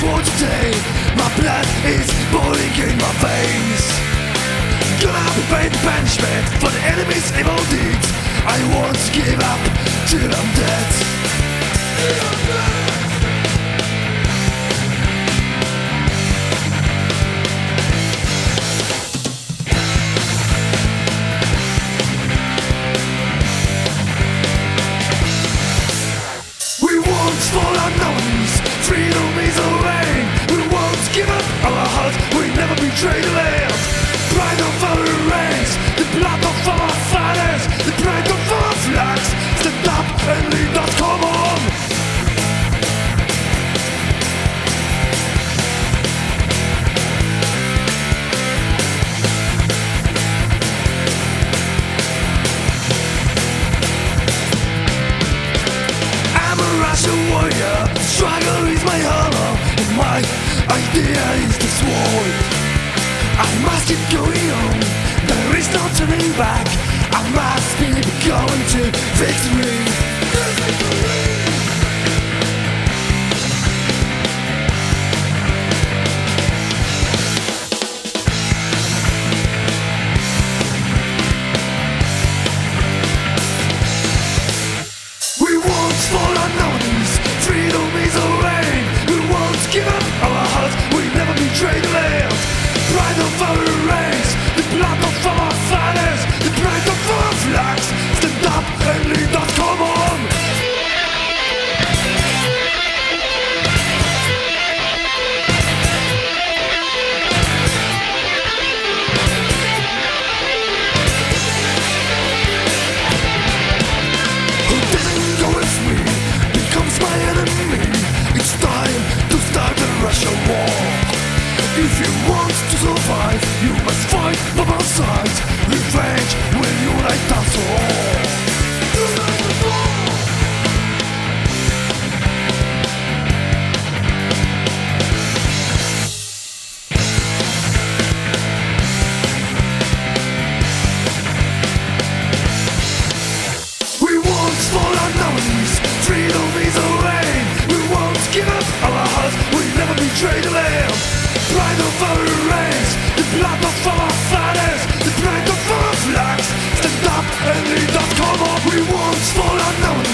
for today. My blood is boiling in my veins. Gonna pay the punishment for the enemy's evil deeds. I won't give up till I'm dead. such a warrior. Struggle is my hollow And my idea is this world I must keep going on. There is no turning back. I must If you want to survive, you must fight by my side. Revenge will unite. the of flags. Stand up and lead us, come up, we won't fall unknown.